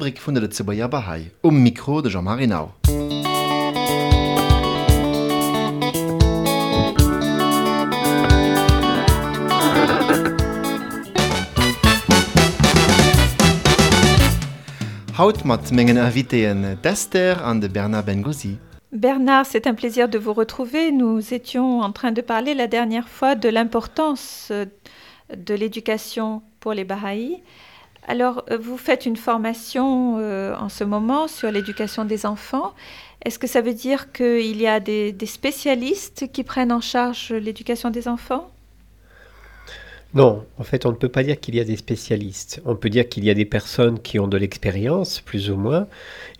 Rubrik de Jean. Bernard, c'est un plaisir de vous retrouver. Nous étions en train de parler la dernière fois de l'importance euh, de l'éducation pour les Bahaïs. Alors, euh, vous faites une formation euh, en ce moment sur l'éducation des enfants. Est-ce que ça veut dire qu'il y a des, des spécialistes qui prennent en charge l'éducation des enfants? Non, en fait, on ne peut pas dire qu'il y a des spécialistes. On peut dire qu'il y a des personnes qui ont de l'expérience, plus ou moins,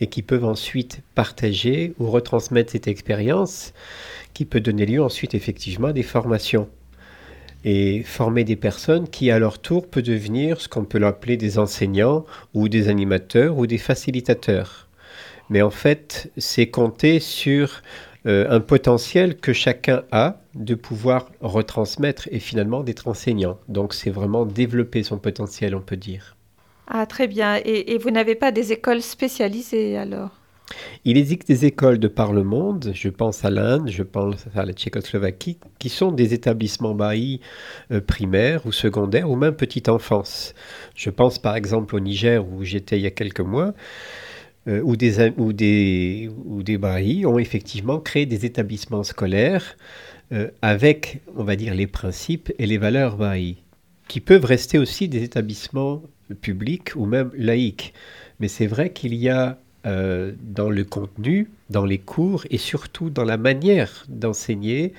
et qui peuvent ensuite partager ou retransmettre cette expérience, qui peut donner lieu ensuite effectivement à des formations. Et former des personnes qui, à leur tour, peut devenir ce qu'on peut l'appeler des enseignants ou des animateurs ou des facilitateurs. Mais en fait, c'est compter sur euh, un potentiel que chacun a de pouvoir retransmettre et finalement d'être enseignant. Donc c'est vraiment développer son potentiel, on peut dire. Ah, très bien. Et, et vous n'avez pas des écoles spécialisées alors? Il existe des écoles de par le monde, je pense à l'Inde, je pense à la Tchécoslovaquie, qui sont des établissements baillis euh, primaires ou secondaires ou même petite enfance. Je pense par exemple au Niger où j'étais il y a quelques mois, euh, où, des, où, des, des baillis ont effectivement créé des établissements scolaires euh, avec, on va dire, les principes et les valeurs baillis, qui peuvent rester aussi des établissements publics ou même laïques. Mais c'est vrai qu'il y a euh, dans le contenu, dans les cours et surtout dans la manière d'enseigner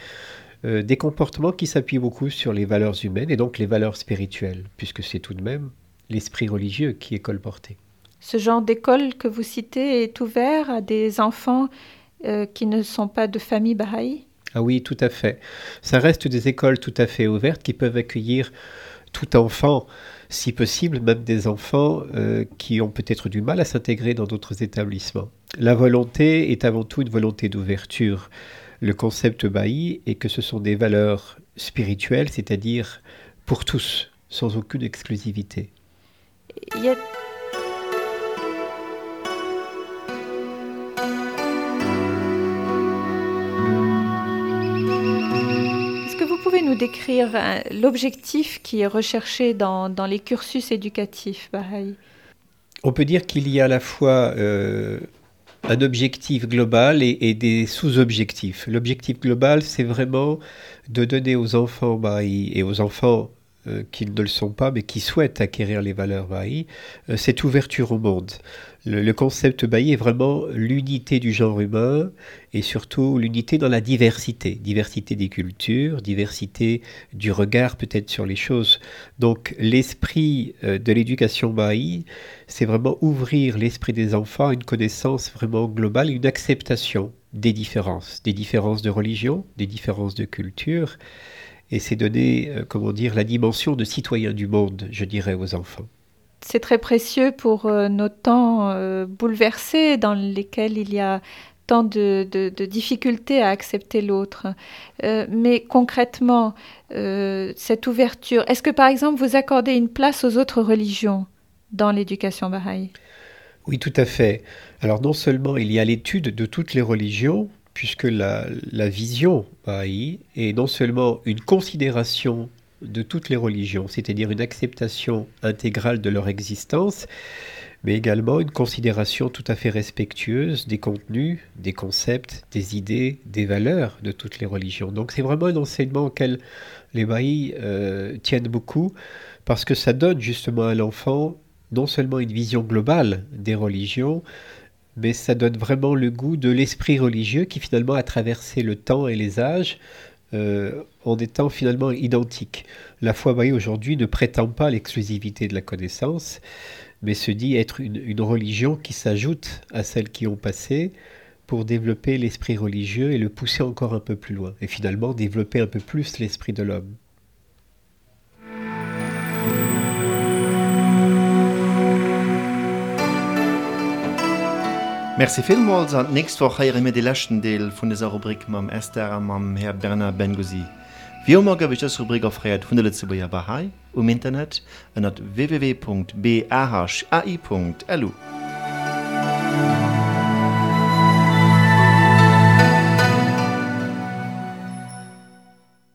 euh, des comportements qui s'appuient beaucoup sur les valeurs humaines et donc les valeurs spirituelles, puisque c'est tout de même l'esprit religieux qui est colporté. Ce genre d'école que vous citez est ouvert à des enfants euh, qui ne sont pas de famille bahaï? Ah oui, tout à fait. Ça reste des écoles tout à fait ouvertes qui peuvent accueillir tout enfant si possible même des enfants euh, qui ont peut-être du mal à s'intégrer dans d'autres établissements. La volonté est avant tout une volonté d'ouverture. Le concept bailli est que ce sont des valeurs spirituelles, c'est-à-dire pour tous, sans aucune exclusivité. Décrire euh, l'objectif qui est recherché dans, les cursus éducatifs Bahaï On peut dire qu'il y a à la fois euh, un objectif global et, des sous-objectifs. L'objectif global, c'est vraiment de donner aux enfants Bahaï et aux enfants euh, qui ne le sont pas mais qui souhaitent acquérir les valeurs Bahaï, euh, cette ouverture au monde. Le, concept Bahaï est vraiment l'unité du genre humain et surtout l'unité dans la diversité, diversité des cultures, diversité du regard peut-être sur les choses. Donc l'esprit euh, de l'éducation Bahaï, c'est vraiment ouvrir l'esprit des enfants à une connaissance vraiment globale, une acceptation des différences, des différences de religion, des différences de culture, et c'est donner, euh, comment dire, la dimension de citoyen du monde, je dirais aux enfants. C'est très précieux pour euh, nos temps euh, bouleversés dans lesquels il y a tant de, de, de difficultés à accepter l'autre. Euh, mais concrètement, euh, cette ouverture, est-ce que par exemple vous accordez une place aux autres religions dans l'éducation bahaï? Oui, tout à fait. Alors non seulement il y a l'étude de toutes les religions, puisque la, vision bahaï est non seulement une considération de toutes les religions, c'est-à-dire une acceptation intégrale de leur existence, mais également une considération tout à fait respectueuse des contenus, des concepts, des idées, des valeurs de toutes les religions. Donc c'est vraiment un enseignement auquel les baillis euh, tiennent beaucoup, parce que ça donne justement à l'enfant non seulement une vision globale des religions, mais ça donne vraiment le goût de l'esprit religieux qui finalement a traversé le temps et les âges euh, en étant finalement identique. La foi baïe aujourd'hui ne prétend pas l'exclusivité de la connaissance, mais se dit être une religion qui s'ajoute à celles qui ont passé pour développer l'esprit religieux et le pousser encore un peu plus loin, et finalement développer un peu plus l'esprit de l'homme. Merci vielmals an näst woch heiere mir de lächten Deel vun deser Rubrik mam Äster mam Herr Berner Bengosi. Wie immer gebe das Rubrik aufréiert vun der Zubeer Bahai um Internet ënnert www.bahai.lu.